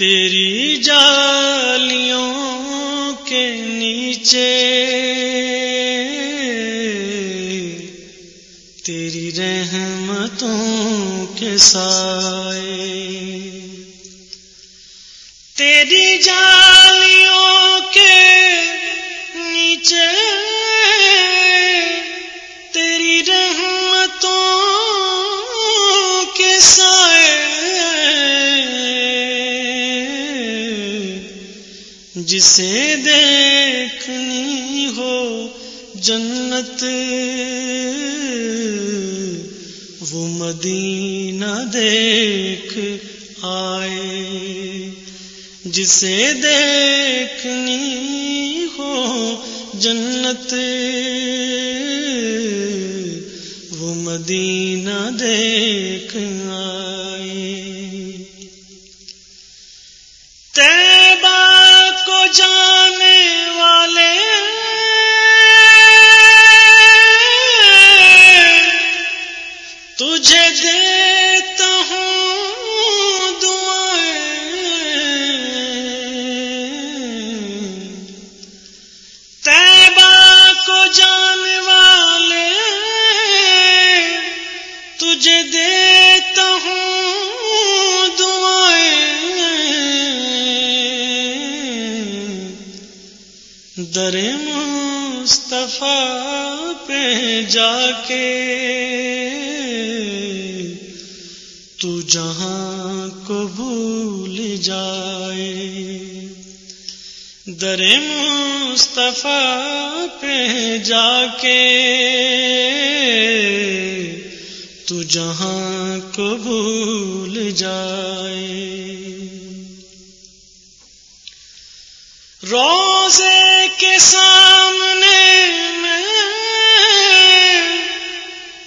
تیری جالیوں کے نیچے تیری رحمتوں کے سائے تیری جالیوں کے نیچے جسے دیکھنی ہو جنت، وہ مدینہ دیکھ آئے۔ جسے دیکھنی ہو جنت، وہ مدینہ دیکھ در مصطفیٰ پہ جا کے تو جہاں کو بھول جائے۔ در مصطفیٰ پہ جا کے تو جہاں کو بھول جائے۔ روزے سامنے میں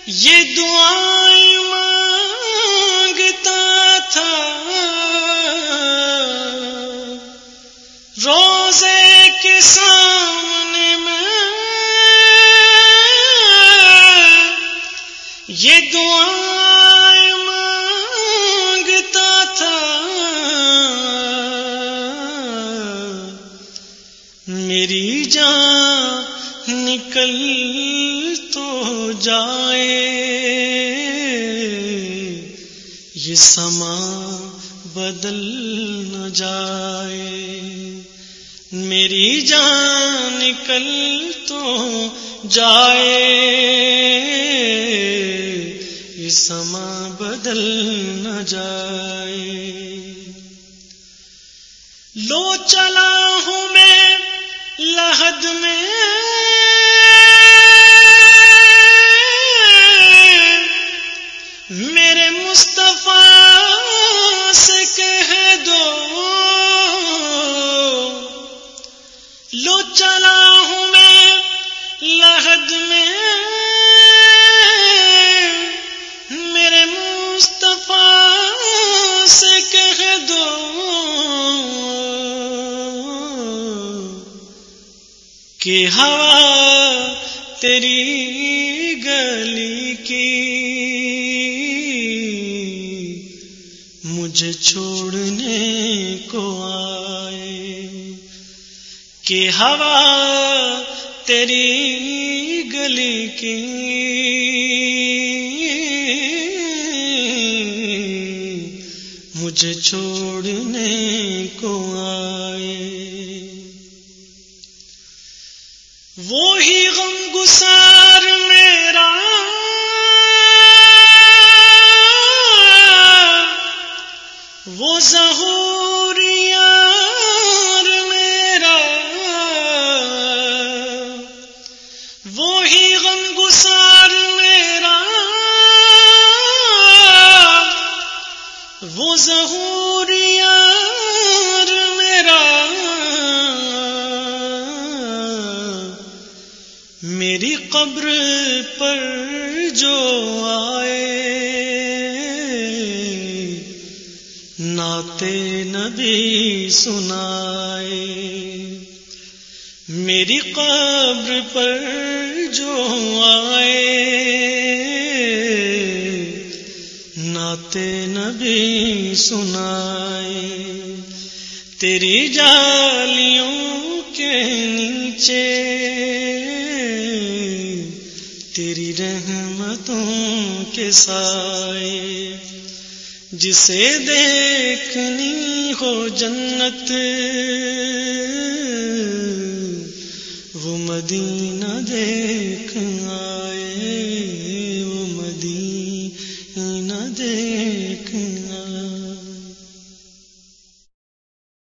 یہ دعائیں مانگتا تھا۔ روزے کے سامنے میں یہ دعائیں میری جان نکل تو جائے۔ یہ سما بدل نہ جائے۔ میری جان نکل تو جائے۔ یہ سما بدل نہ جائے۔ لو چلا ہوں میں لہد میں میرے مصطفیٰ سے کہہ دو لو چلا ہوں میں لہد میں۔ کہ ہوا تیری گلی کی۔ مجھے چھوڑنے کو آئے کہ ہوا تیری گلی کی۔ مجھے چھوڑنے کو آئے وہی غم گسار میرا وہ ظہور میری قبر پر جو آئے ناتے نبی سنائے۔ میری قبر پر جو آئے ناتے نبی سنائے۔ تیری جالیوں کے نیچے رحمتوں کے سائے۔ جسے دیکھنی ہو جنت وہ مدینہ دے